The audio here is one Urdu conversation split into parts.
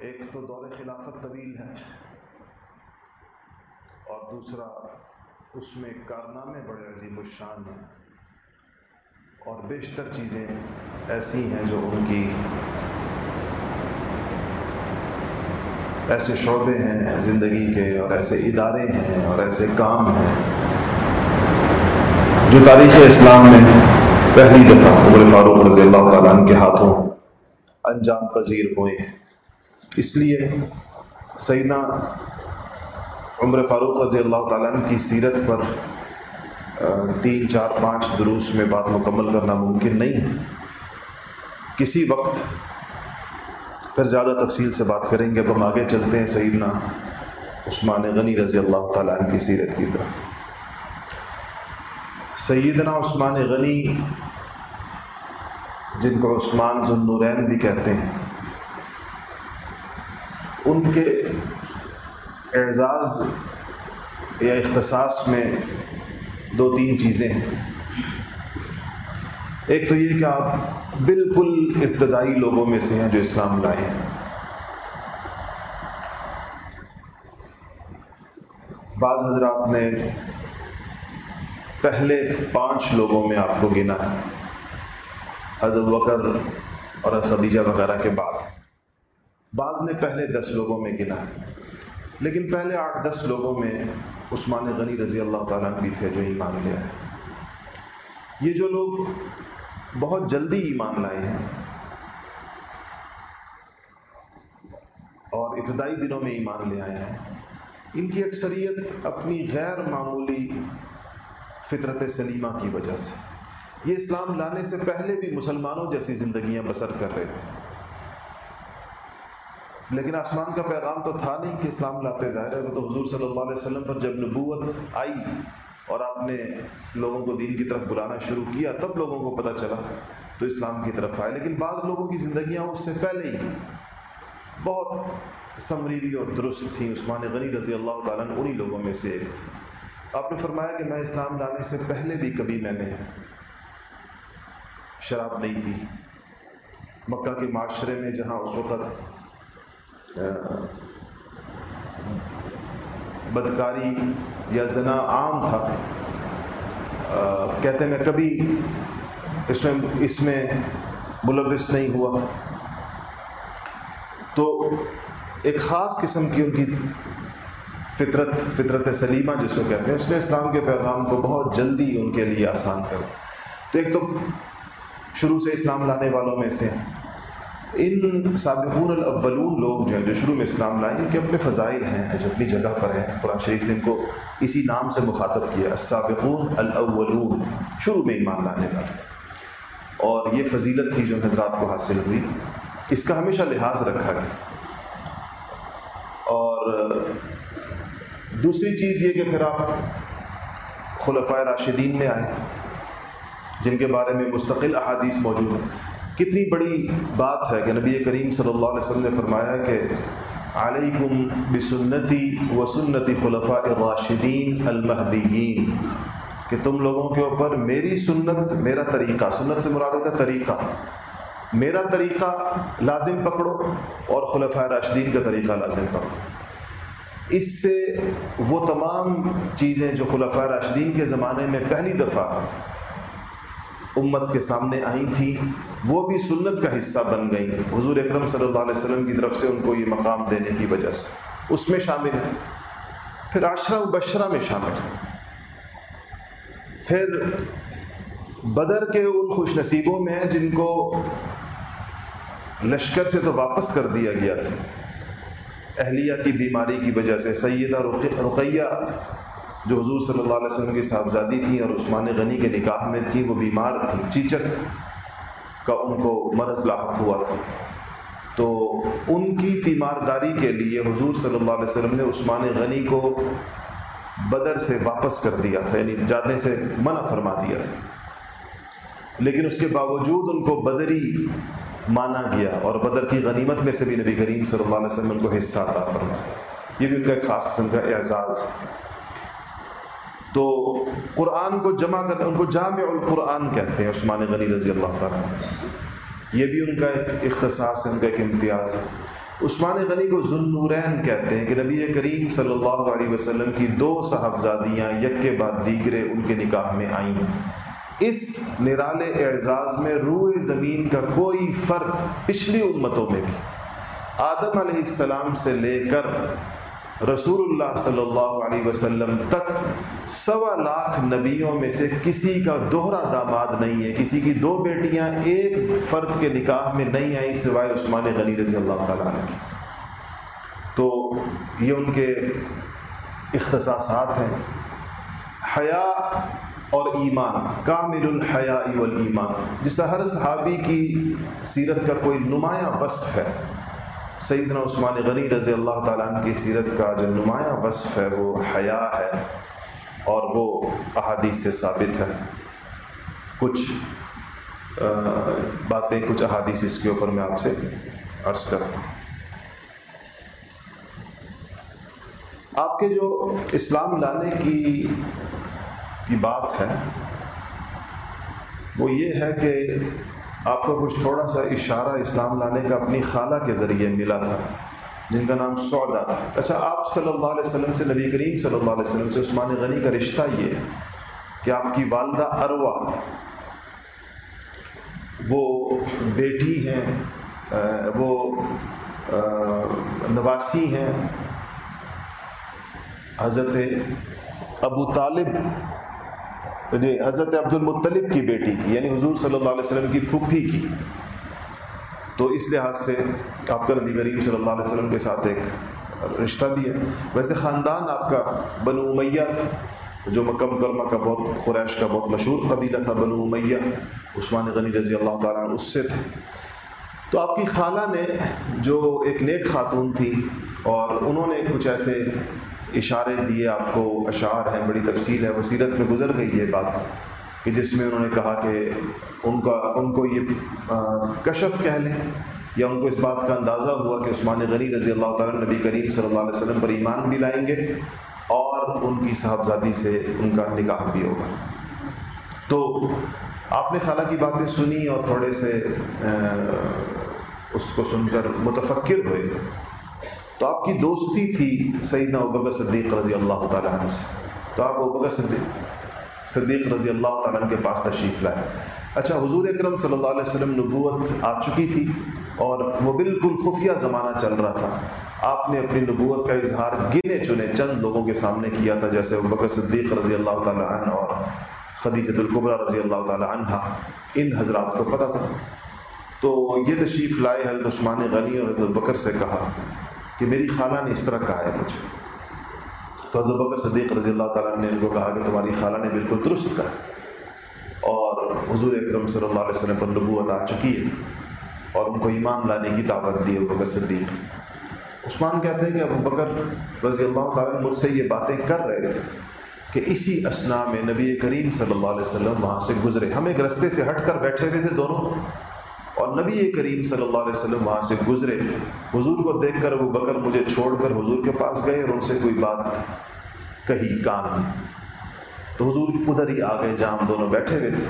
ایک تو دور خلافت طویل ہے اور دوسرا، اس میں کارنامے بڑے عظیم الشان ہیں اور بیشتر چیزیں ایسی ہیں جو ان کی ایسے شعبے ہیں، زندگی کے اور ایسے ادارے ہیں اور ایسے کام ہیں جو تاریخ اسلام میں پہلی دفعہ عمر فاروق رضی اللہ تعالیٰ عنہ کے ہاتھوں انجام پذیر ہوئے ہیں۔ اس لیے سیدنا عمر فاروق رضی اللہ تعالیٰ عنہ کی سیرت پر تین، چار، پانچ دروس میں بات مکمل کرنا ممکن نہیں ہے۔ کسی وقت پھر زیادہ تفصیل سے بات کریں گے۔ اب ہم آگے چلتے ہیں سیدنا عثمان غنی رضی اللہ تعالیٰ عنہ کی سیرت کی طرف۔ سیدنا عثمان غنی، جن کو عثمان ذنورین بھی کہتے ہیں ان کے اعزاز یا اختصاص میں دو تین چیزیں ہیں۔ ایک تو یہ کہ آپ بالکل ابتدائی لوگوں میں سے ہیں جو اسلام لائے ہیں۔ بعض حضرات نے پہلے پانچ لوگوں میں آپ کو گنا ہے حضرت بکر اور خدیجہ وغیرہ کے بعد۔ بعض نے پہلے دس لوگوں میں گنا، لیکن پہلے آٹھ دس لوگوں میں عثمان غنی رضی اللہ تعالیٰ بھی تھے جو ایمان لیا ہے یہ جو لوگ بہت جلدی ایمان لائے ہیں اور ابتدائی دنوں میں ایمان لے آئے ہیں، ان کی اکثریت اپنی غیر معمولی فطرت سلیمہ کی وجہ سے۔ یہ اسلام لانے سے پہلے بھی مسلمانوں جیسی زندگیاں بسر کر رہے تھے۔ لیکن آسمان کا پیغام تو تھا نہیں کہ اسلام لاتے ظاہر ہے، وہ تو حضور صلی اللہ علیہ وسلم پر جب نبوت آئی اور آپ نے لوگوں کو دین کی طرف بلانا شروع کیا، تب لوگوں کو پتہ چلا تو اسلام کی طرف آئے۔ لیکن بعض لوگوں کی زندگیاں اس سے پہلے ہی بہت سمریوی اور درست تھیں۔ عثمان غنی رضی اللہ تعالیٰ نے انہی لوگوں میں سے ایک تھے۔ آپ نے فرمایا کہ میں اسلام لانے سے پہلے بھی کبھی میں نے شراب نہیں پی۔ مکہ کے معاشرے میں جہاں اس وقت بدکاری یا زنا عام تھا۔ کہتے میں کبھی اس میں اس میں ملوث نہیں ہوا۔ تو ایک خاص قسم کی ان کی فطرت فطرت سلیمہ جس کو کہتے ہیں، اس نے اسلام کے پیغام کو بہت جلدی ان کے لیے آسان کر دیا۔ تو ایک تو شروع سے اسلام لانے والوں میں سے ان سابقون الاولون لوگ جو ہیں، جو شروع میں اسلام لائے، ان کے اپنے فضائل ہیں، جو اپنی جگہ پر ہیں۔ قرآن شریف نے ان کو اسی نام سے مخاطب کیا، السابقون الاولون، شروع میں ایمان لانے والے اور یہ فضیلت تھی جو حضرات کو حاصل ہوئی۔ اس کا ہمیشہ لحاظ رکھا گیا۔ اور دوسری چیز یہ کہ پھر آپ خلفۂ راشدین میں آئے، جن کے بارے میں مستقل احادیث موجود ہیں۔ کتنی بڑی بات ہے کہ نبی کریم صلی اللہ علیہ وسلم نے فرمایا کہ علیکم بسنتی و سنتی خلفاء الراشدین المہدیین، کہ تم لوگوں کے اوپر میری سنت، میرا طریقہ، سنت سے مراد ہوتا ہے طریقہ، میرا طریقہ لازم پکڑو اور خلفاء راشدین کا طریقہ لازم پکڑو۔ اس سے وہ تمام چیزیں جو خلفاء راشدین کے زمانے میں پہلی دفعہ امت کے سامنے آئی تھیں وہ بھی سنت کا حصہ بن گئیں حضور اکرم صلی اللہ علیہ وسلم کی طرف سے ان کو یہ مقام دینے کی وجہ سے۔ اس میں شامل ہے پھر عشرہ و بشرہ میں شامل ہے پھر بدر کے ان خوش نصیبوں میں ہیں جن کو لشکر سے تو واپس کر دیا گیا تھا۔ اہلیہ کی بیماری کی وجہ سے، سیدہ رقیہ جو حضور صلی اللہ علیہ وسلم کی صاحبزادی تھیں اور عثمان غنی کے نکاح میں تھیں وہ بیمار تھیں چیچک کا ان کو مرض لاحق ہوا تھا۔ تو ان کی تیمارداری کے لیے حضور صلی اللہ علیہ وسلم نے عثمان غنی کو بدر سے واپس کر دیا تھا یعنی جانے سے منع فرما دیا تھا۔ لیکن اس کے باوجود ان کو بدری مانا گیا اور بدر کی غنیمت میں سے بھی نبی کریم صلی اللہ علیہ وسلم کو حصہ عطا فرمایا۔ یہ بھی ان کا ایک خاص قسم کا اعزاز۔ ہے تو قرآن کو جمع کرنے ان کو جامع القرآن کہتے ہیں، عثمان غنی رضی اللہ تعالیٰ یہ بھی ان کا ایک اختصاص ہے، ان کا ایک امتیاز ہے۔ عثمان غنی کو ذنورین کہتے ہیں کہ نبی کریم صلی اللہ علیہ وسلم کی دو صاحبزادیاں یک کے بعد دیگرے ان کے نکاح میں آئیں۔ اس نرال اعزاز میں روئے زمین کا کوئی فرد پچھلی امتوں میں بھی۔ آدم علیہ السلام سے لے کر رسول اللہ صلی اللہ علیہ وسلم تک سوا لاکھ نبیوں میں سے کسی کا دوہرا داماد نہیں ہے، کسی کی دو بیٹیاں ایک فرد کے نکاح میں نہیں آئیں سوائے عثمان غنی رضی اللہ تعالیٰ عنہ کی۔ تو یہ ان کے اختصاصات ہیں۔ حیا اور ایمان، کامل الحیا والایمان۔ جس طرح ہر صحابی کی سیرت کا کوئی نمایاں وصف ہے۔ سیدنا عثمان غنی رضی اللہ تعالیٰ عنہ کی سیرت کا جو نمایاں وصف ہے وہ حیا ہے اور وہ احادیث سے ثابت ہے۔ کچھ باتیں، کچھ احادیث اس کے اوپر میں آپ سے عرض کرتا ہوں۔ آپ کے جو اسلام لانے کی کی بات ہے، وہ یہ ہے کہ آپ کو کچھ تھوڑا سا اشارہ اسلام لانے کا اپنی خالہ کے ذریعے ملا تھا، جن کا نام سودا تھا۔ اچھا آپ صلی اللہ علیہ وسلم سے، نبی کریم صلی اللہ علیہ وسلم سے عثمان غنی کا رشتہ یہ ہے کہ آپ کی والدہ اروا وہ بیٹی ہیں، وہ نواسی ہیں۔ حضرت ابو طالب جی حضرت عبد المطلب کی بیٹی کی یعنی حضور صلی اللہ علیہ وسلم کی پھپھی کی۔ تو اس لحاظ سے آپ کا نبی کریم صلی اللہ علیہ وسلم کے ساتھ ایک رشتہ بھی ہے۔ ویسے خاندان آپ کا بنو امیہ تھا، جو مکہ مکرمہ کا بہت، قریش کا بہت مشہور قبیلہ تھا، بنو امیہ، عثمان غنی رضی اللہ تعالیٰ عنہ، اس سے تھے۔ تو آپ کی خالہ نے جو ایک نیک خاتون تھی، اور انہوں نے کچھ ایسے اشارے دیے، آپ کو اشعار ہیں، بڑی تفصیل ہے وسیرت میں گزر گئی یہ بات کہ جس میں انہوں نے کہا کہ ان کا، ان کو یہ کشف کہہ لیں یا ان کو اس بات کا اندازہ ہوا کہ عثمان غنی رضی اللہ تعالیٰ نبی کریم صلی اللہ علیہ وسلم پر ایمان بھی لائیں گے اور ان کی صاحبزادی سے ان کا نکاح بھی ہوگا۔ تو آپ نے خالہ کی باتیں سنی اور تھوڑے سے اس کو سن کر متفکر ہوئے۔ تو آپ کی دوستی تھی سیدنا ابکر صدیق رضی اللہ تعالیٰ عنہ سے۔ تو آپ ابکر صدیق صدیق رضی اللہ تعالیٰ عنہ کے پاس تشریف لائے۔ اچھا حضور اکرم صلی اللہ علیہ وسلم نبوت آ چکی تھی اور وہ بالکل خفیہ زمانہ چل رہا تھا۔ آپ نے اپنی نبوت کا اظہار گنے چنے چند لوگوں کے سامنے کیا تھا، جیسے ابکر صدیق رضی اللہ تعالیٰ عنہ اور خدیجت القبرہ رضی اللہ تعالیٰ عنہ ان حضرات کو پتہ تھا۔ تو یہ تشریف لائے حضرت عثمان غنی اور حضرت بکر سے کہا کہ میری خالہ نے اس طرح کہا ہے مجھے۔ تو حضرت بکر صدیق رضی اللہ تعالیٰ نے ان کو کہا کہ تمہاری خالہ نے بالکل درست کہا۔ اور حضور اکرم صلی اللہ علیہ وسلم پر نبوت آ چکی ہے اور ان کو ایمان لانے کی دعوت دی ابو بکر صدیق۔ عثمان کہتے ہیں کہ ابو بکر رضی اللہ تعالیٰ مجھ سے یہ باتیں کر رہے تھے کہ اسی اسنا میں نبی کریم صلی اللہ علیہ وسلم وہاں سے گزرے۔ ہم ایک رستے سے ہٹ کر بیٹھے ہوئے تھے دونوں۔ اور نبی کریم صلی اللہ علیہ وسلم وہاں سے گزرے۔ حضور کو دیکھ کر وہ بکر مجھے چھوڑ کر حضور کے پاس گئے اور ان سے کوئی بات کہی، کان۔ تو حضور ادھر ہی آ گئے جہاں ہم دونوں بیٹھے ہوئے تھے۔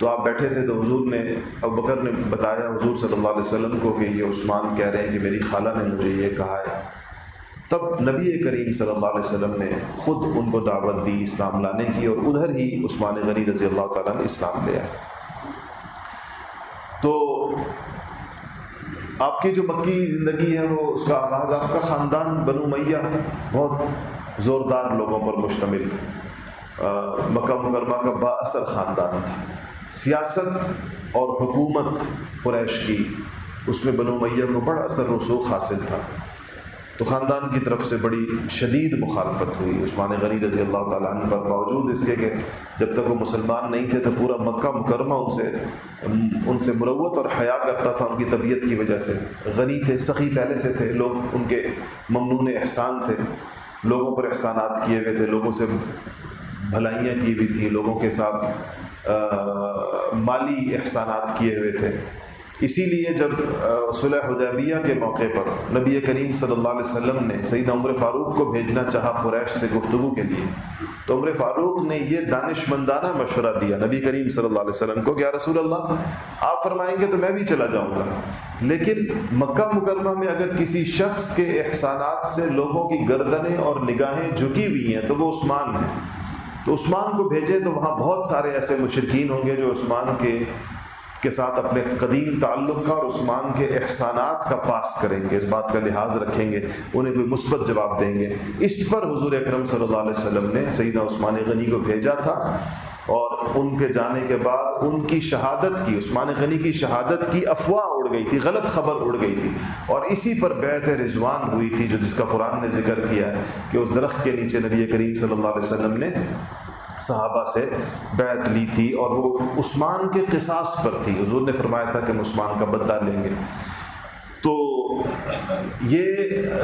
تو آپ بیٹھے تھے تو حضور نے اب بکر نے بتایا حضور صلی اللہ علیہ وسلم کو کہ یہ عثمان کہہ رہے ہیں کہ میری خالہ نے مجھے یہ کہا ہے۔ تب نبی کریم صلی اللہ علیہ وسلم نے خود ان کو دعوت دی اسلام لانے کی اور ادھر ہی عثمان غنی رضی اللہ تعالیٰ نے اسلام لیا ہے تو آپ کی جو مکی زندگی ہے وہ اس کا آغاز آپ کا خاندان بنو میاں بہت زوردار لوگوں پر مشتمل تھا۔ مکہ مکرمہ کا با اثر خاندان تھا۔ سیاست اور حکومت قریش کی، اس میں بنو میاں کو بڑا اثر رسوخ حاصل تھا۔ تو خاندان کی طرف سے بڑی شدید مخالفت ہوئی۔ عثمان غنی رضی اللہ تعالیٰ عنہ پر باوجود اس کے کہ جب تک وہ مسلمان نہیں تھے تو پورا مکہ مکرمہ ان سے ان سے مروت اور حیا کرتا تھا۔ ان کی طبیعت کی وجہ سے غنی تھے، سخی پہلے سے تھے۔ لوگ ان کے ممنون احسان تھے۔ لوگوں پر احسانات کیے ہوئے تھے، لوگوں سے بھلائیاں کی ہوئی تھیں۔ لوگوں کے ساتھ مالی احسانات کیے ہوئے تھے۔ اسی لیے جب صلح حدیبیہ کے موقع پر نبی کریم صلی اللہ علیہ وسلم نے سعید عمر فاروق کو بھیجنا چاہا قریش سے گفتگو کے لیے، تو عمر فاروق نے یہ دانش مندانہ مشورہ دیا نبی کریم صلی اللہ علیہ وسلم کو کیا رسول اللہ، آپ فرمائیں گے تو میں بھی چلا جاؤں گا۔ لیکن مکہ مکرمہ میں اگر کسی شخص کے احسانات سے لوگوں کی گردنیں اور نگاہیں جھکی ہوئی ہیں، تو وہ عثمان ہیں تو عثمان کو بھیجیں تو وہاں بہت سارے ایسے مشرقین ہوں گے جو عثمان کے کے ساتھ اپنے قدیم تعلق کا اور عثمان کے احسانات کا پاس کریں گے، اس بات کا لحاظ رکھیں گے، انہیں کوئی مثبت جواب دیں گے۔ اس پر حضور اکرم صلی اللہ علیہ وسلم نے سیدہ عثمان غنی کو بھیجا تھا اور ان کے جانے کے بعد ان کی شہادت کی، عثمان غنی کی شہادت کی افواہ اڑ گئی تھی، غلط خبر اڑ گئی تھی۔ اور اسی پر بیت رضوان ہوئی تھی، جو جس کا قرآن نے ذکر کیا ہے کہ اس درخت کے نیچے نبی کریم صلی اللہ علیہ وسلم نے صحابہ سے بیعت لی تھی اور وہ عثمان کے قصاص پر تھی۔ حضور نے فرمایا تھا کہ ہم عثمان کا بدہ لیں گے۔ تو یہ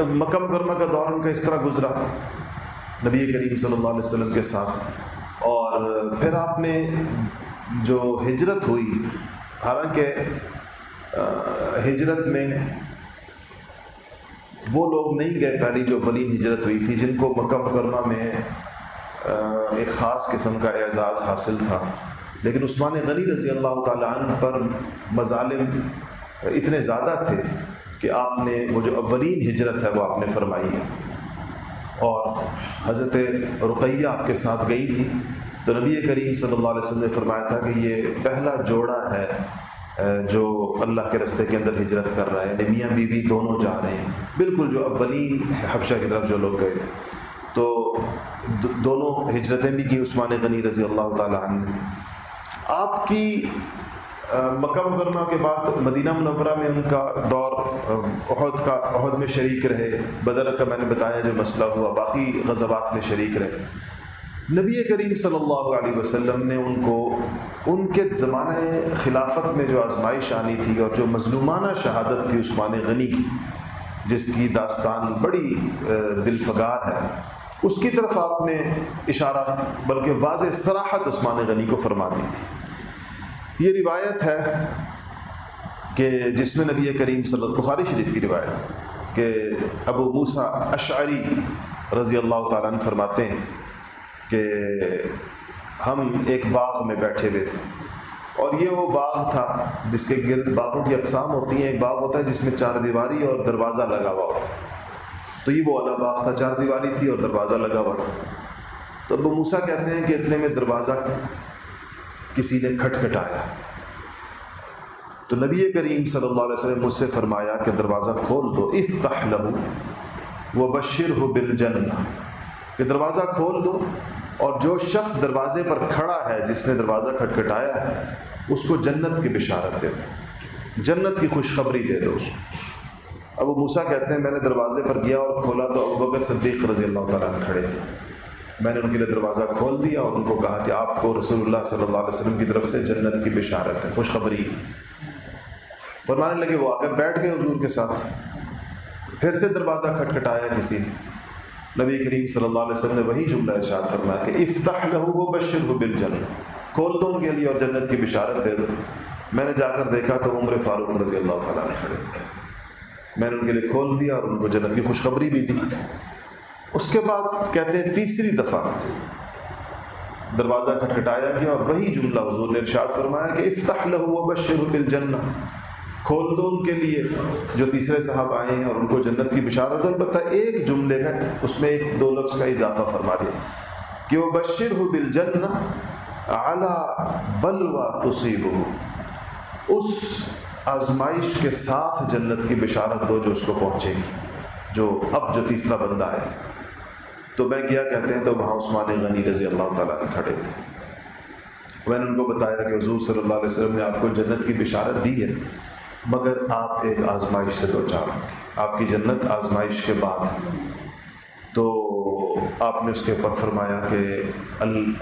مکم کرما کا دور ان کا اس طرح گزرا۔ نبی کریم صلی اللہ علیہ وسلم کے ساتھ۔ اور پھر آپ نے جو ہجرت ہوئی، حالانکہ ہجرت میں وہ لوگ نہیں گئے پہلی جو ولین ہجرت ہوئی تھی، جن کو مکہ مکرمہ میں ایک خاص قسم کا اعزاز حاصل تھا۔ لیکن عثمان غنی رضی اللہ تعالیٰ عنہ پر مظالم اتنے زیادہ تھے کہ آپ نے، وہ جو اولین ہجرت ہے، وہ آپ نے فرمائی ہے۔ اور حضرت رقیہ آپ کے ساتھ گئی تھی۔ تو نبی کریم صلی اللہ علیہ وسلم نے فرمایا تھا کہ یہ پہلا جوڑا ہے جو اللہ کے رستے کے اندر ہجرت کر رہا ہے۔ یعنی میاں بیوی بی دونوں جا رہے ہیں۔ بالکل جو اولین حبشہ کی طرف جو لوگ گئے تھے۔ تو دونوں ہجرتیں بھی کی عثمان غنی رضی اللہ تعالیٰ عنہ آپ کی مکہ مکرمہ کے بعد مدینہ منورہ میں ان کا دور عہد کا، عہد میں شریک رہے۔ بدر کا میں نے بتایا جو مسئلہ ہوا، باقی غزوات میں شریک رہے۔ نبی کریم صلی اللہ علیہ وسلم نے ان کو، ان کے زمانہ خلافت میں جو آزمائش آنی تھی اور جو مظلومانہ شہادت تھی عثمان غنی کی، جس کی داستان بڑی دل فگار ہے۔ اس کی طرف آپ نے اشارہ، بلکہ واضح سراحت عثمان غنی کو فرما دی تھی۔ یہ روایت ہے کہ جس میں نبی کریم صلی اللہ، بخاری شریف کی روایت کہ ابو موسا اشعری رضی اللہ تعالیٰ عنہ فرماتے ہیں کہ ہم ایک باغ میں بیٹھے ہوئے تھے۔ اور یہ وہ باغ تھا جس کے گرد، باغوں کی اقسام ہوتی ہیں۔ ایک باغ ہوتا ہے جس میں چار دیواری اور دروازہ لگا ہوا ہوتا ہے۔ تو یہ وہ والا باغ تھا، چار دیواری تھی اور دروازہ لگا ہوا تھا۔ تو ابو موسا کہتے ہیں کہ اتنے میں دروازہ کسی نے کھٹکھٹایا۔ تو نبی کریم صلی اللہ علیہ وسلم مجھ سے فرمایا کہ دروازہ کھول دو، افتح لہو وہ بشر ہو بل کہ دروازہ کھول دو اور جو شخص دروازے پر کھڑا ہے، جس نے دروازہ کھٹکھٹایا ہے، اس کو جنت کی بشارت دے دو۔ جنت کی خوشخبری دے دو اس کو۔ ابو موسا کہتے ہیں، میں نے دروازے پر گیا اور کھولا تو ابو بکر صدیق رضی اللہ تعالیٰ کھڑے تھے۔ میں نے ان کے لیے دروازہ کھول دیا اور ان کو کہا کہ آپ کو رسول اللہ صلی اللہ علیہ وسلم کی طرف سے جنت کی بشارت ہے، خوشخبری۔ فرمانے لگے، وہ آ کر بیٹھ گئے حضور کے ساتھ۔ پھر سے دروازہ کھٹکھٹایا کسی نے۔ نبی کریم صلی اللہ علیہ وسلم نے وہی جملہ ارشاد فرمایا کہ افتح لہو بشر ہو بل کھول دو ان کے لیے اور جنت کی بشارت دے دو۔ میں نے جا کر دیکھا تو عمر فاروق رضی اللہ تعالیٰ نے کھڑے تھے۔ میں نے ان کے لیے کھول دیا اور ان کو جنت کی خوشخبری بھی دی۔ اس کے بعد کہتے ہیں تیسری دفعہ دروازہ کھٹکھٹایا گیا اور وہی جملہ حضور نے ارشاد فرمایا کہ افتح لہو بشر بالجنہ۔ کھول دو ان کے لیے جو تیسرے صاحب آئے ہیں اور ان کو جنت کی بشارت البتہ ایک جملے کا اس میں ایک دو لفظ کا اضافہ فرما دیا۔ کہ وہ بشر ہو بل جن اعلیٰ بلوا تصیب اس آزمائش کے ساتھ جنت کی بشارت دو جو اس کو پہنچے گی، جو اب جو تیسرا بندہ ہے۔ تو میں کیا کہتے ہیں تو وہاں عثمان غنی رضی اللہ تعالیٰ نے کھڑے تھے۔ میں نے ان کو بتایا کہ حضور صلی اللہ علیہ وسلم نے آپ کو جنت کی بشارت دی ہے، مگر آپ ایک آزمائش سے دو چار ہوں گے۔ آپ کی جنت آزمائش کے بعد۔ تو آپ نے اس کے اوپر فرمایا کہ ال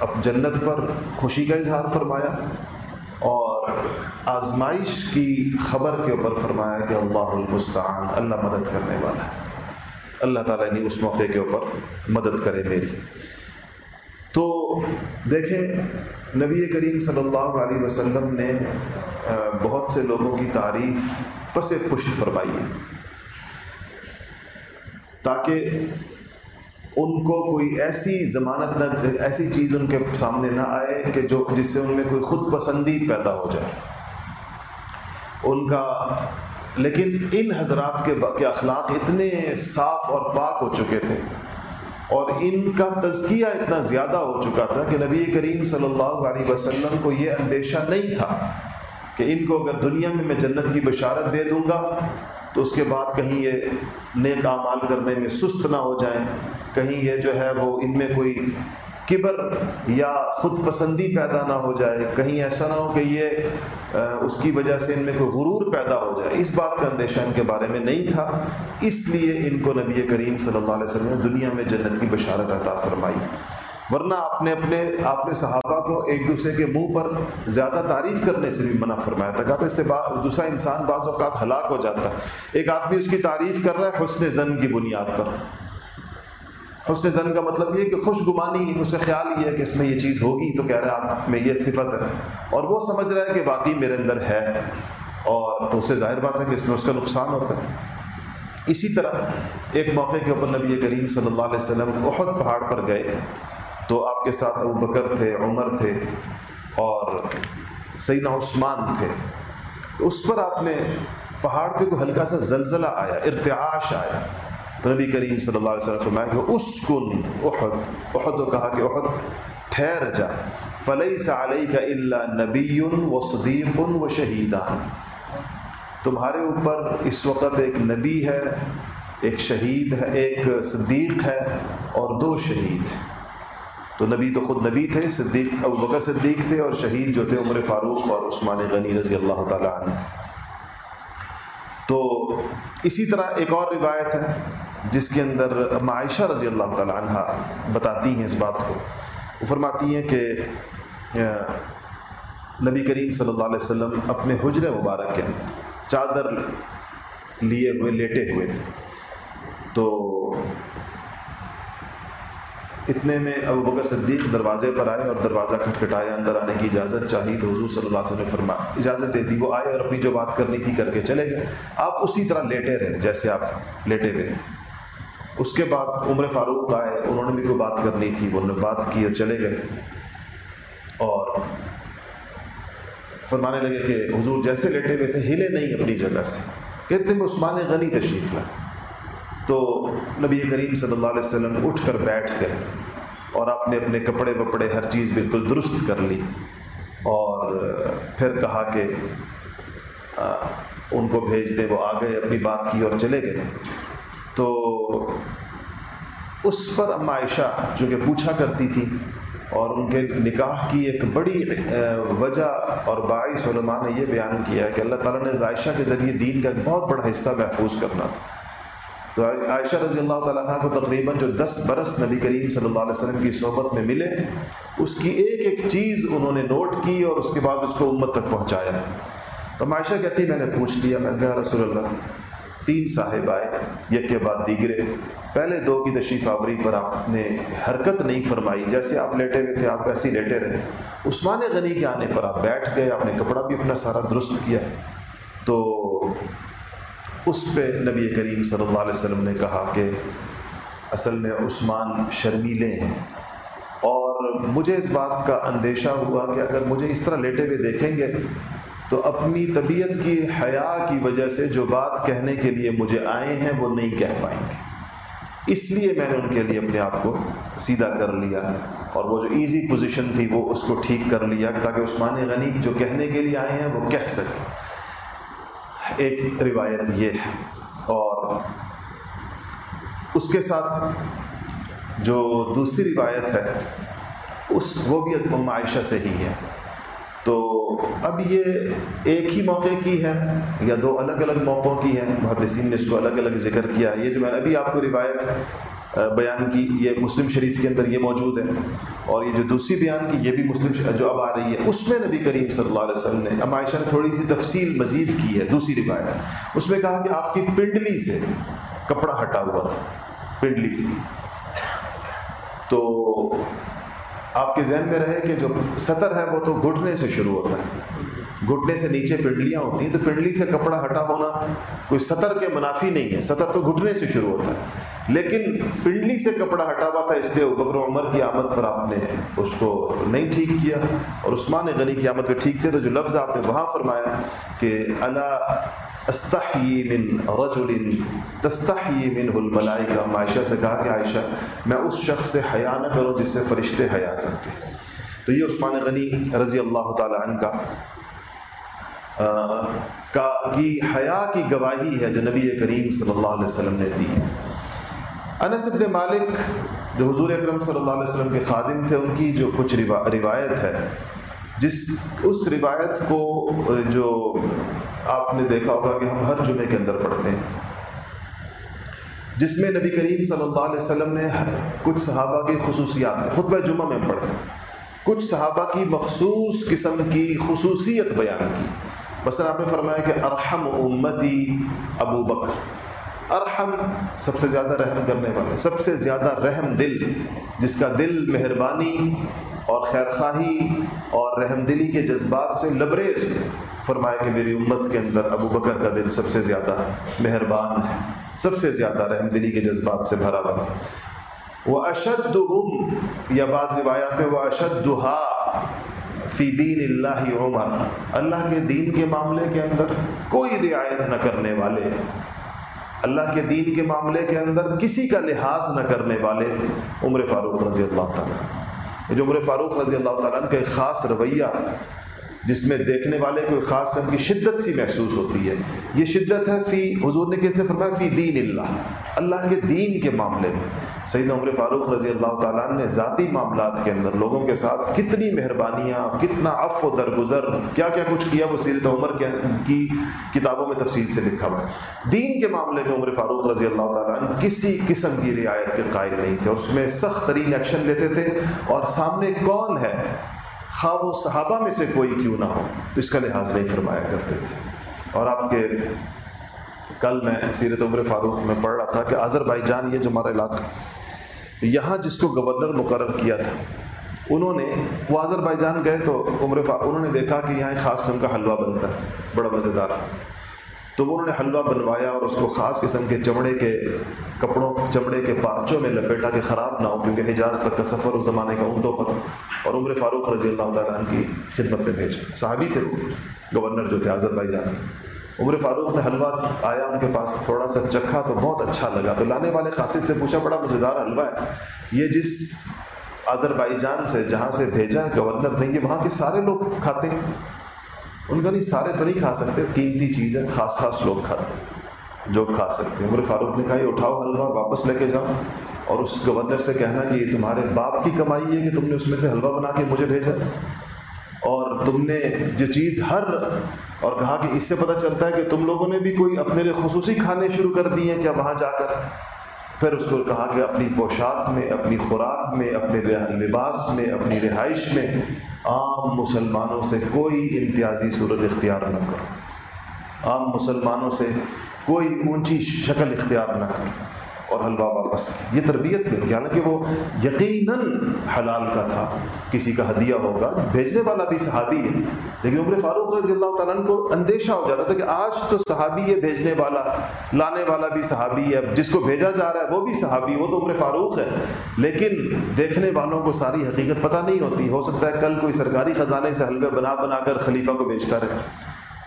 اب جنت پر خوشی کا اظہار فرمایا۔ اور آزمائش کی خبر کے اوپر فرمایا کہ اللہ المستعان، اللہ مدد کرنے والا ہے۔ اللہ تعالیٰ نے اس موقع کے اوپر مدد کرے میری۔ تو دیکھیں، نبی کریم صلی اللہ علیہ وسلم نے بہت سے لوگوں کی تعریف پس پشت فرمائی ہے۔ تاکہ ان کو کوئی ایسی ضمانت نہ ایسی چیز ان کے سامنے نہ آئے کہ جو جس سے ان میں کوئی خود پسندی پیدا ہو جائے۔ ان کا لیکن ان حضرات کے اخلاق اتنے صاف اور پاک ہو چکے تھے۔ اور ان کا تزکیہ اتنا زیادہ ہو چکا تھا کہ نبی کریم صلی اللہ علیہ وسلم کو یہ اندیشہ نہیں تھا کہ ان کو اگر دنیا میں میں جنت کی بشارت دے دوں گا۔ تو اس کے بعد کہیں یہ نیک اعمال کرنے میں سست نہ ہو جائیں، کہیں یہ جو ہے وہ ان میں کوئی کبر یا خود پسندی پیدا نہ ہو جائے، کہیں ایسا نہ ہو کہ یہ اس کی وجہ سے ان میں کوئی غرور پیدا ہو جائے۔ اس بات کا اندیشہ ان کے بارے میں نہیں تھا، اس لیے ان کو نبی کریم صلی اللہ علیہ وسلم نے دنیا میں جنت کی بشارت عطا فرمائی۔ ورنہ آپ نے اپنے آپ نے صحابہ کو ایک دوسرے کے منہ پر زیادہ تعریف کرنے سے بھی منع فرمایا تھا۔ کہتے اس سے دوسرا انسان بعض اوقات ہلاک ہو جاتا ہے۔ ایک آدمی اس کی تعریف کر رہا ہے حسن زن کی بنیاد پر۔ حسن زن کا مطلب یہ کہ خوش گمانی اس کا خیال یہ ہے کہ اس میں یہ چیز ہوگی تو کہہ رہا ہے آپ میں یہ صفت ہے۔ اور وہ سمجھ رہا ہے کہ واقعی میرے اندر ہے۔ اور تو اس سے ظاہر بات ہے کہ اس میں اس کا نقصان ہوتا ہے۔ اسی طرح ایک موقع کے اوپر نبی کریم صلی اللہ علیہ وسلم احد پہاڑ پر گئے۔ تو آپ کے ساتھ ابو بکر تھے، عمر تھے اور سیدنا عثمان تھے۔ تو اس پر آپ نے پہاڑ پہ کوئی ہلکا سا زلزلہ آیا، ارتعاش آیا۔ تو نبی کریم صلی اللہ علیہ وسلم فرمایا کہ اس کن احد احد و کہا کہ احد ٹھہر جا۔ فلیس علیہ کا اللہ نبی و صدیق و شہیدان۔ تمہارے اوپر اس وقت ایک نبی ہے، ایک شہید ہے، ایک صدیق ہے اور دو شہید۔ تو نبی تو خود نبی تھے، صدیق ابو بکر صدیق تھے اور شہید جو تھے عمر فاروق اور عثمان غنی رضی اللہ تعالیٰ عنہ تھے۔ تو اسی طرح ایک اور روایت ہے جس کے اندر معائشہ رضی اللہ تعالیٰ عنہ بتاتی ہیں اس بات کو۔ وہ فرماتی ہیں کہ نبی کریم صلی اللہ علیہ وسلم اپنے حجر مبارک کے اندر چادر لیے ہوئے، لیٹے ہوئے تھے۔ تو اتنے میں ابو بکر صدیق دروازے پر آئے اور دروازہ کھٹکھٹایا، اندر آنے کی اجازت چاہی تو حضور صلی اللہ علیہ وسلم نے فرما اجازت دے دی، وہ آئے اور اپنی جو بات کرنی تھی کر کے چلے گئے۔ آپ اسی طرح لیٹے رہے جیسے آپ لیٹے ہوئے تھے۔ اس کے بعد عمر فاروق آئے، انہوں نے بھی کوئی بات کرنی تھی انہوں نے بات کی اور چلے گئے۔ اور فرمانے لگے کہ حضور جیسے لیٹے ہوئے تھے، ہلے نہیں اپنی جگہ سے۔ کہتے ہیں عثمان غنی تشریف لائے۔ تو نبی کریم صلی اللہ علیہ وسلم اٹھ کر بیٹھ گئے اور آپ نے اپنے کپڑے وپڑے ہر چیز بالکل درست کر لی اور پھر کہا کہ ان کو بھیج دیں، وہ آ گئے اپنی بات کی اور چلے گئے۔ تو اس پر اما عائشہ جو کہ پوچھا کرتی تھی اور ان کے نکاح کی ایک بڑی وجہ اور باعث علماء نے یہ بیان کیا ہے کہ اللہ تعالیٰ نے عائشہ کے ذریعے دین کا ایک بہت بڑا حصہ محفوظ کرنا تھا۔ تو عائشہ رضی اللہ تعالیٰ عنہ کو تقریباً جو دس برس نبی کریم صلی اللہ علیہ وسلم کی صحبت میں ملے، اس کی ایک ایک چیز انہوں نے نوٹ کی اور اس کے بعد اس کو امت تک پہنچایا۔ تو عائشہ کہتی میں نے پوچھ لیا، میں نے کہا رسول اللہ، تین صاحب آئے، یک کے بعد دیگرے، پہلے دو کی تشریف آوری پر آپ نے حرکت نہیں فرمائی، جیسے آپ لیٹے ہوئے تھے، آپ ویسے ہی لیٹے رہے۔ عثمان غنی کے آنے پر آپ بیٹھ گئے، آپ نے کپڑا بھی اپنا سارا درست کیا۔ تو اس پہ نبی کریم صلی اللہ علیہ وسلم نے کہا کہ اصل میں عثمان شرمیلے ہیں۔ اور مجھے اس بات کا اندیشہ ہوا کہ اگر مجھے اس طرح لیٹے ہوئے دیکھیں گے تو اپنی طبیعت کی حیا کی وجہ سے جو بات کہنے کے لیے مجھے آئے ہیں وہ نہیں کہہ پائیں گے۔ اس لیے میں نے ان کے لیے اپنے آپ کو سیدھا کر لیا اور وہ جو ایزی پوزیشن تھی وہ اس کو ٹھیک کر لیا تاکہ عثمان غنی جو کہنے کے لیے آئے ہیں وہ کہہ سکیں ایک روایت یہ ہے اور اس کے ساتھ جو دوسری روایت ہے، اس وہ بھی عائشہ سے ہی ہے۔ تو اب یہ ایک ہی موقع کی ہے یا دو الگ الگ موقعوں کی ہے محدثین نے اس کو الگ الگ ذکر کیا۔ ہے یہ جو میں نے ابھی آپ کو روایت بیان کی، یہ مسلم شریف کے اندر یہ موجود ہے۔ اور یہ جو دوسری بیان کی، یہ بھی مسلم جو اب آ رہی ہے، اس میں نبی کریم صلی اللہ علیہ وسلم نے، اب عائشہ نے تھوڑی سی تفصیل مزید کی ہے، دوسری روایت۔ اس میں کہا کہ آپ کی پنڈلی سے کپڑا ہٹا ہوا تھا، پنڈلی سے۔ تو آپ کے ذہن میں رہے کہ جو سطر ہے، وہ تو گھٹنے سے شروع ہوتا ہے۔ گھٹنے سے نیچے پنڈلیاں ہوتی ہیں، تو پنڈلی سے کپڑا ہٹا ہونا کوئی سطر کے منافی نہیں ہے۔ سطر تو گھٹنے سے شروع ہوتا ہے۔ لیکن پنڈلی سے کپڑا ہٹا ہوا تھا، اس لیے بکر عمر کی آمد پر آپ نے اس کو نہیں ٹھیک کیا۔ اور عثمان غنی کی آمد پہ ٹھیک تھے، تو جو لفظ آپ نے وہاں فرمایا کہ اللہ استحی من رجل تستحی من الملائکہ عائشہ سے کہا کہ عائشہ، میں اس شخص سے حیا نہ کروں جس سے فرشتے حیا کرتے۔ تو یہ عثمان غنی رضی اللہ تعالیٰ عنہ کا کا، کی حیا کی گواہی ہے جو نبی کریم صلی اللہ علیہ وسلم نے دی۔ انس ابن مالک جو حضور اکرم صلی اللہ علیہ وسلم کے خادم تھے، ان کی جو کچھ روایت ہے، جس، اس روایت کو جو آپ نے دیکھا ہوگا کہ ہم ہر جمعے کے اندر پڑھتے ہیں۔ جس میں نبی کریم صلی اللہ علیہ وسلم نے کچھ صحابہ کی خصوصیات، خطبہ جمعہ میں پڑھتے ہیں۔ کچھ صحابہ کی مخصوص قسم کی خصوصیت بیان کی۔ مثلا آپ نے فرمایا کہ ارحم امتی ابو بکر۔ ارحم سب سے زیادہ رحم کرنے والے، سب سے زیادہ رحم دل، جس کا دل مہربانی اور خیر خواہی اور رحم دلی کے جذبات سے لبریز فرمایا کہ میری امت کے اندر ابو بکر کا دل سب سے زیادہ مہربان ہے، سب سے زیادہ رحم دلی کے جذبات سے بھرا ہوا۔ وہ اشد یا بعض روایات میں وہ اشد فی دین اللہ عمر۔ اللہ کے دین کے معاملے کے اندر کوئی رعایت نہ کرنے والے اللہ کے دین کے معاملے کے اندر کسی کا لحاظ نہ کرنے والے عمر فاروق رضی اللہ تعالیٰ جو عمر فاروق رضی اللہ تعالیٰ کا ایک خاص رویہ جس میں دیکھنے والے کو خاص قسم کی شدت سی محسوس ہوتی ہے۔ یہ شدت ہے فی، حضور نے کیسے فرمایا؟ فی دین اللہ۔ اللہ کے دین کے معاملے میں۔ سیدنا عمر فاروق رضی اللہ تعالیٰ نے ذاتی معاملات کے اندر لوگوں کے ساتھ کتنی مہربانیاں، کتنا عف و درگزر کیا کیا کچھ کیا وہ سیرت عمر کی کتابوں میں تفصیل سے لکھا ہوا ہے۔ دین کے معاملے میں عمر فاروق رضی اللہ تعالیٰ کسی قسم کی رعایت کے قائل نہیں تھے۔ اس میں سخت ترین ایکشن لیتے تھے۔ اور سامنے کون ہے؟ خواب و صحابہ میں سے کوئی کیوں نہ ہو؟ اس کا لحاظ نہیں فرمایا کرتے تھے۔ اور آپ کے کل میں سیرت عمر فاروق میں پڑھ رہا تھا کہ آذر بھائی جان یہ جو ہمارا علاقہ یہاں جس کو گورنر مقرر کیا تھا، انہوں نے، وہ آذر بھائی جان گئے تو عمر فاروق، انہوں نے دیکھا کہ یہاں ایک خاص قسم کا حلوہ بنتا ہے، بڑا مزیدار۔ تو وہ انہوں نے حلوہ بنوایا اور اس کو خاص قسم کے چمڑے کے کپڑوں، چمڑے کے پارچوں میں لپیٹا کہ خراب نہ ہو کیونکہ حجاز تک کا سفر اس زمانے کا اونٹوں پر اور عمر فاروق رضی اللہ تعالیٰ عنہ کی خدمت میں بھیجا۔ صحابی تھے وہ، گورنر جو تھے آزر بھائی جان۔ عمر فاروق نے حلوہ آیا، ان کے پاس تھوڑا سا چکھا تو بہت اچھا لگا۔ تو لانے والے قاصد سے پوچھا، بڑا مزیدار حلوہ ہے۔ یہ جس آذر بائی جان سے، جہاں سے بھیجا گورنر نے، یہ وہاں کے سارے لوگ کھاتے ہیں۔ ان کا نہیں، سارے تو نہیں کھا سکتے، قیمتی چیز ہے، خاص خاص لوگ کھاتے ہیں، جو کھا سکتے ہیں۔ عمر فاروق نے کہا، یہ اٹھاؤ حلوہ، واپس لے کے جاؤ۔ اور اس گورنر سے کہنا کہ یہ تمہارے باپ کی کمائی ہے کہ تم نے اس میں سے حلوہ بنا کے مجھے بھیجا۔ اور تم نے جو چیز ہر، اور کہا کہ اس سے پتہ چلتا ہے کہ تم لوگوں نے بھی کوئی اپنے لیے خصوصی کھانے شروع کر دیے ہیں، کیا وہاں جا کر؟ پھر اس کو کہا کہ اپنی پوشاک میں، اپنی خوراک میں، اپنے لباس میں، اپنی رہائش میں عام مسلمانوں سے کوئی امتیازی صورت اختیار نہ کرو۔ عام مسلمانوں سے کوئی اونچی شکل اختیار نہ کرو۔ اور حلوہ واپس۔ یہ تربیت تھی۔ یعنی ان کی حالانکہ وہ یقیناً حلال کا تھا۔ کسی کا ہدیہ ہوگا۔ بھیجنے والا بھی صحابی ہے۔ لیکن عمر فاروق رضی اللہ تعالیٰ کو اندیشہ ہو جاتا تھا کہ آج تو صحابی ہے، بھیجنے والا، لانے والا بھی صحابی ہے۔ جس کو بھیجا جا رہا ہے، وہ بھی صحابی، وہ تو عمر فاروق ہے۔ لیکن دیکھنے والوں کو ساری حقیقت پتہ نہیں ہوتی۔ ہو سکتا ہے کل کوئی سرکاری خزانے سے حلوے بنا بنا کر خلیفہ کو بیچتا رہے۔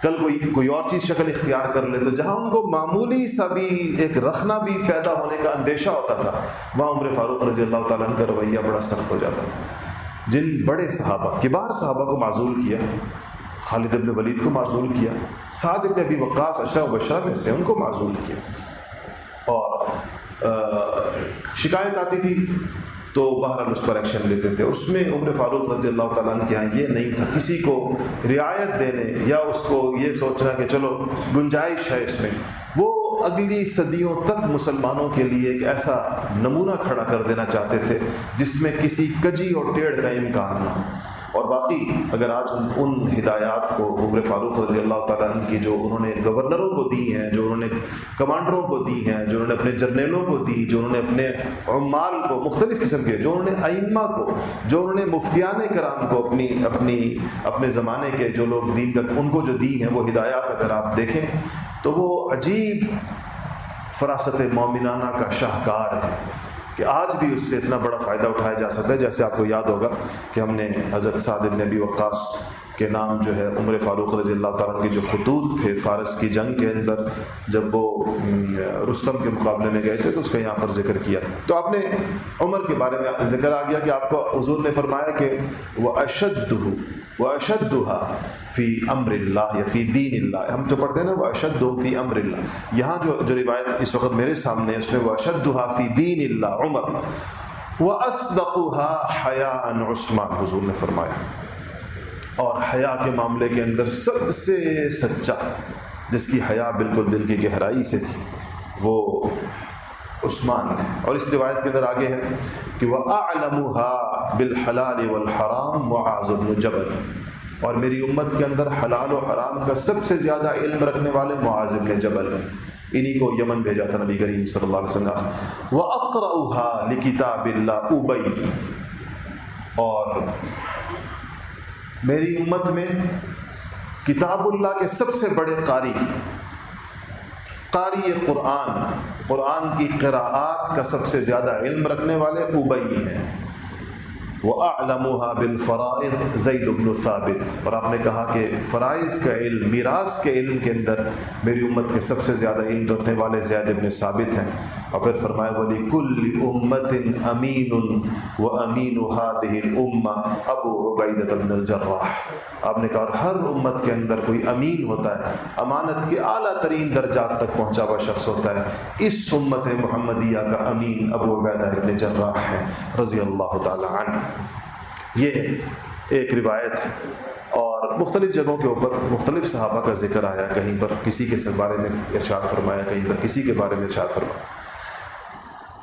کل کوئی کوئی اور چیز شکل اختیار کر لے تو جہاں ان کو معمولی سا بھی ایک رکھنا بھی پیدا ہونے کا اندیشہ ہوتا تھا، وہاں عمر فاروق رضی اللہ تعالیٰ کا رویہ بڑا سخت ہو جاتا تھا۔ جن بڑے صحابہ، کبار صحابہ کو معذول کیا، خالد ابن ولید کو معذول کیا، سعد ابن ابی وقاص اشرا بشرا میں سے ان کو معذول کیا۔ اور شکایت آتی تھی تو بہرحال اس پر ایکشن لیتے تھے۔ اس میں عمر فاروق رضی اللہ تعالیٰ عنہ کے یہاں یہ نہیں تھا۔ کسی کو رعایت دینے یا اس کو یہ سوچنا کہ چلو گنجائش ہے اس میں، وہ اگلی صدیوں تک مسلمانوں کے لیے ایک ایسا نمونہ کھڑا کر دینا چاہتے تھے جس میں کسی کجی اور ٹیڑھ کا امکان نہ ہو۔ اور باقی اگر آج ان ان ہدایات کو عمر فاروق رضی اللہ تعالیٰ عنہ کی جو انہوں نے گورنروں کو دی ہیں، جو انہوں نے کمانڈروں کو دی ہیں، جو انہوں نے اپنے جرنیلوں کو دی، جو انہوں نے اپنے عمال کو مختلف قسم کے، جو انہوں نے ائمہ کو، جو انہوں نے مفتیان کرام کو اپنی اپنی، اپنے زمانے کے جو لوگ دین کا، ان کو جو دی ہیں وہ ہدایات اگر آپ دیکھیں تو وہ عجیب فراست مومنانہ کا شاہکار ہے کہ آج بھی اس سے اتنا بڑا فائدہ اٹھایا جا سکتا ہے، جیسے آپ کو یاد ہوگا کہ ہم نے حضرت سعد بن نبی وقاص کے نام جو ہے، عمر فاروق رضی اللہ تعالیٰ کے جو خطوط تھے فارس کی جنگ کے اندر، جب وہ رستم کے مقابلے میں گئے تھے تو اس کا یہاں پر ذکر کیا تھا۔ تو آپ نے عمر کے بارے میں ذکر آ گیا کہ آپ کو حضور نے فرمایا کہ وہ اشد وہ اشد فی امر اللہ یا فی دین اللہ ہم جو پڑھتے ہیں نا وہ اشد فی امر اللہ یہاں جو جو روایت اس وقت میرے سامنے ہے، اس میں وہ اشد فی دین اللہ عمر۔ وہ اسدقہ حیا عثمان حضور نے فرمایا، اور حیا کے معاملے کے اندر سب سے سچا، جس کی حیا بالکل دل کی گہرائی سے تھی، وہ عثمان ہے۔ اور اس روایت کے اندر آگے ہے کہ وہ اعلمها بالحلال والحرام معاذ بن جبل۔ اور میری امت کے اندر حلال و حرام کا سب سے زیادہ علم رکھنے والے معاذ بن جبل۔ انہی کو یمن بھیجا تھا نبی کریم صلی اللہ علیہ وسلم۔ وہ اقرا لکتاب اللہ ابئی اور میری امت میں کتاب اللہ کے سب سے بڑے قاری۔ قاری قرآن قرآن کی قراءات کا سب سے زیادہ علم رکھنے والے ابئی ہیں۔ وہ علمحا بن فرائد زید ابن ثابت۔ اور آپ نے کہا کہ فرائض کا علم، میراث کے علم کے اندر میری امت کے سب سے زیادہ علم رکھنے والے زید ابن ثابت ہیں۔ اور پھر فرمایا ولی کل امت امین و امین الامہ ابو عبیدت ابن الجراح۔ آپ نے کہا ہر امت کے اندر کوئی امین ہوتا ہے، امانت کے اعلیٰ ترین درجات تک پہنچا ہوا شخص ہوتا ہے۔ اس امت محمدیہ کا امین ابو عبیدہ ابن جراح ہے، رضی اللہ تعالی عنہ۔ یہ ایک روایت ہے اور مختلف جگہوں کے اوپر مختلف صحابہ کا ذکر آیا، کہیں پر کسی کے بارے میں ارشاد فرمایا، کہیں پر کسی کے بارے میں ارشاد فرمایا۔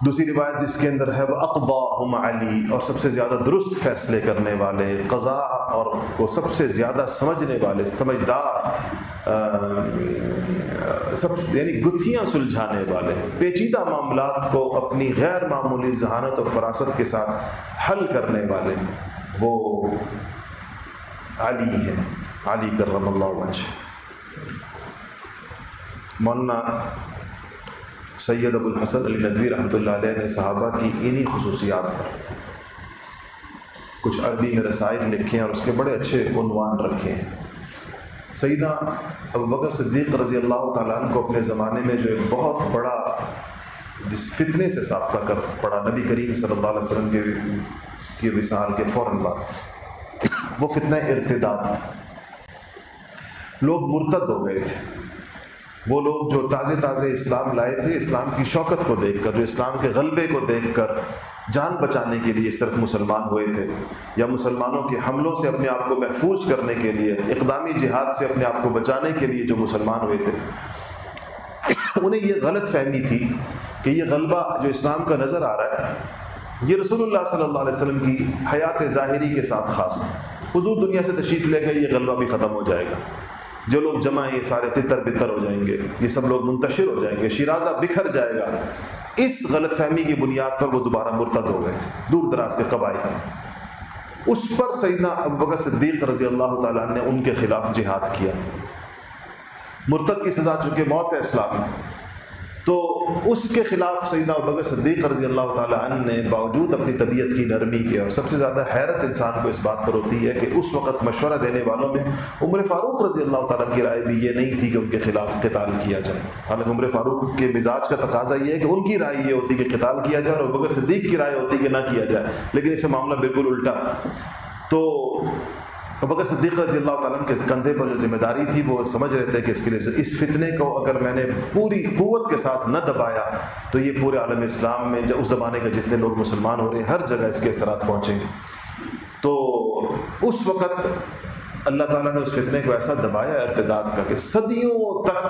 دوسری روایت جس کے اندر ہے وہ اقبا علی اور سب سے زیادہ درست فیصلے کرنے والے، قضاء، اور کو سب سے زیادہ سمجھنے والے، سمجھدار سب یعنی گتھیاں سلجھانے والے، پیچیدہ معاملات کو اپنی غیر معمولی ذہانت و فراست کے ساتھ حل کرنے والے، وہ علی ہیں، علی کرم اللہ وجہ۔ مولانا سید ابو الحسن علی ندوی رحمۃ اللہ علیہ نے صحابہ کی انہی خصوصیات پر کچھ عربی میں رسائل لکھے ہیں اور اس کے بڑے اچھے عنوان رکھے ہیں۔ سیدہ ابو بکر صدیق رضی اللہ تعالیٰ عنہ کو اپنے زمانے میں جو ایک بہت بڑا جس فتنے سے سابقہ کر پڑا نبی کریم صلی اللہ علیہ وسلم کے کی وصال کے فوراً بعد، وہ فتنہ ارتداد۔ لوگ مرتد ہو گئے تھے۔ وہ لوگ جو تازے تازے اسلام لائے تھے، اسلام کی شوکت کو دیکھ کر، جو اسلام کے غلبے کو دیکھ کر جان بچانے کے لیے صرف مسلمان ہوئے تھے، یا مسلمانوں کے حملوں سے اپنے آپ کو محفوظ کرنے کے لیے، اقدامی جہاد سے اپنے آپ کو بچانے کے لیے جو مسلمان ہوئے تھے۔ انہیں یہ غلط فہمی تھی کہ یہ غلبہ جو اسلام کا نظر آ رہا ہے، یہ رسول اللہ صلی اللہ علیہ وسلم کی حیات ظاہری کے ساتھ خاص تھا۔ حضور دنیا سے تشریف لے گئے، یہ غلبہ بھی ختم ہو جائے گا۔ جو لوگ جمع ہیں، یہ سارے تتر بتر ہو جائیں گے۔ یہ سب لوگ منتشر ہو جائیں گے۔ شیرازہ بکھر جائے گا۔ اس غلط فہمی کی بنیاد پر وہ دوبارہ مرتد ہو گئے تھے۔ دور دراز کے قبائل۔ اس پر سیدنا ابوبکر صدیق رضی اللہ تعالیٰ نے ان کے خلاف جہاد کیا تھا۔ مرتد کی سزا چونکہ موت ہے اسلام۔ تو اس کے خلاف سیدہ ابکر صدیق رضی اللہ تعالیٰ عنہ نے باوجود اپنی طبیعت کی نرمی کے اور سب سے زیادہ حیرت انسان کو اس بات پر ہوتی ہے کہ اس وقت مشورہ دینے والوں میں عمر فاروق رضی اللہ تعالیٰ کی رائے بھی یہ نہیں تھی کہ ان کے خلاف قتال کیا جائے۔ حالانکہ عمر فاروق کے مزاج کا تقاضا یہ ہے کہ ان کی رائے یہ ہوتی کہ قتال کیا جائے اور ابکر صدیق کی رائے ہوتی کہ نہ کیا جائے، لیکن اسے معاملہ بالکل الٹا۔ تو بکر صدیق رضی اللہ تعالیٰ کے کندھے پر جو ذمہ داری تھی، وہ سمجھ رہے تھے کہ اس کے لیے اس فتنے کو اگر میں نے پوری قوت کے ساتھ نہ دبایا، تو یہ پورے عالم اسلام میں اس زمانے کے جتنے لوگ مسلمان ہو رہے ہیں ہر جگہ اس کے اثرات پہنچیں گے۔ تو اس وقت اللہ تعالیٰ نے اس فتنے کو ایسا دبایا، ارتداد کا کہ صدیوں تک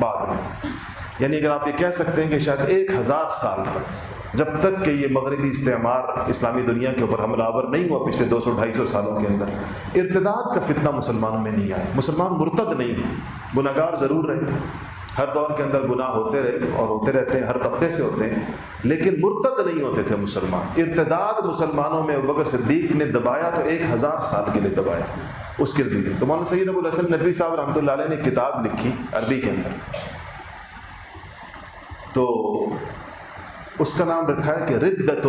بعد میں۔ یعنی اگر آپ یہ کہہ سکتے ہیں کہ شاید ایک ہزار سال تک جب تک کہ یہ مغربی استعمار اسلامی دنیا کے اوپر حملہ آور نہیں ہوا پچھلے دو سو ڈھائی سو سالوں کے اندر، ارتداد کا فتنہ مسلمانوں میں نہیں آیا۔ مسلمان مرتد نہیں گناہ گار ضرور رہے۔ ہر دور کے اندر گناہ ہوتے رہے اور ہوتے رہتے ہیں، ہر طبقے سے ہوتے ہیں، لیکن مرتد نہیں ہوتے تھے مسلمان۔ ارتداد مسلمانوں میں بکر صدیق نے دبایا تو ایک ہزار سال کے لیے دبایا۔ اس کے تو مولانا سید ابو الحسن ندوی صاحب رحمۃ اللہ علیہ نے کتاب لکھی عربی کے اندر۔ تو اس کا نام رکھا ہے کہ ردت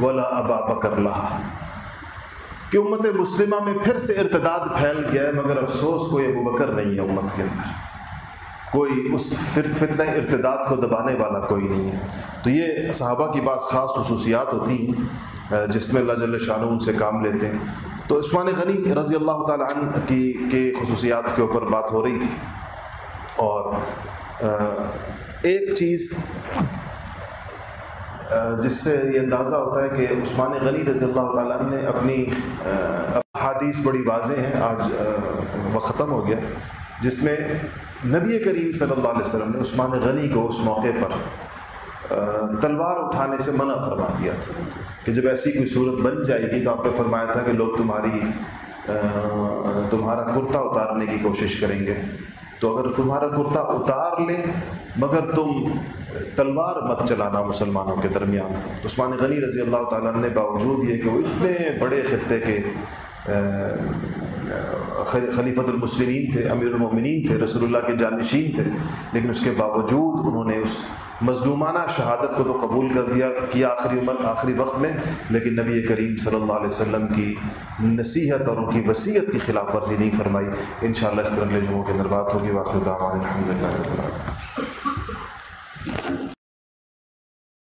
ولا ابا بکر لہا۔ کہ امت مسلمہ میں پھر سے ارتداد پھیل گیا ہے، مگر افسوس کوئی ابو بکر نہیں ہے امت کے اندر۔ کوئی اس فتنہ ارتداد کو دبانے والا کوئی نہیں ہے۔ تو یہ صحابہ کی بعض خاص خصوصیات ہوتی ہیں، جس میں اللہ جل شاہ ان سے کام لیتے ہیں۔ تو عثمان غنی رضی اللہ تعالیٰ عنہ کی، کے خصوصیات کے اوپر بات ہو رہی تھی۔ اور ایک چیز جس سے یہ اندازہ ہوتا ہے کہ عثمان غنی رضی اللہ تعالیٰ نے اپنی حادیث بڑی واضح ہیں، آج وہ ختم ہو گیا۔ جس میں نبی کریم صلی اللہ علیہ وسلم نے عثمان غنی کو اس موقع پر تلوار اٹھانے سے منع فرما دیا تھا کہ جب ایسی کوئی صورت بن جائے گی تو آپ نے فرمایا تھا کہ لوگ تمہاری تمہارا کرتا اتارنے کی کوشش کریں گے۔ تو اگر تمہارا کرتا اتار لیں، مگر تم تلوار مت چلانا مسلمانوں کے درمیان۔ عثمان غنی رضی اللہ تعالیٰ نے باوجود یہ کہ وہ اتنے بڑے خطے کے خلیفۃ المسلمین تھے، امیر المومنین تھے، رسول اللہ کے جانشین تھے، لیکن اس کے باوجود انہوں نے اس مظلومانہ شہادت کو تو قبول کر دیا کیا آخری عمر، آخری وقت میں، لیکن نبی کریم صلی اللہ علیہ وسلم کی نصیحت اور ان کی وصیت کی خلاف ورزی نہیں فرمائی۔ ان شاء اللہ اس طرح کے اندر بات ہوگی۔ واقع الحمد للہ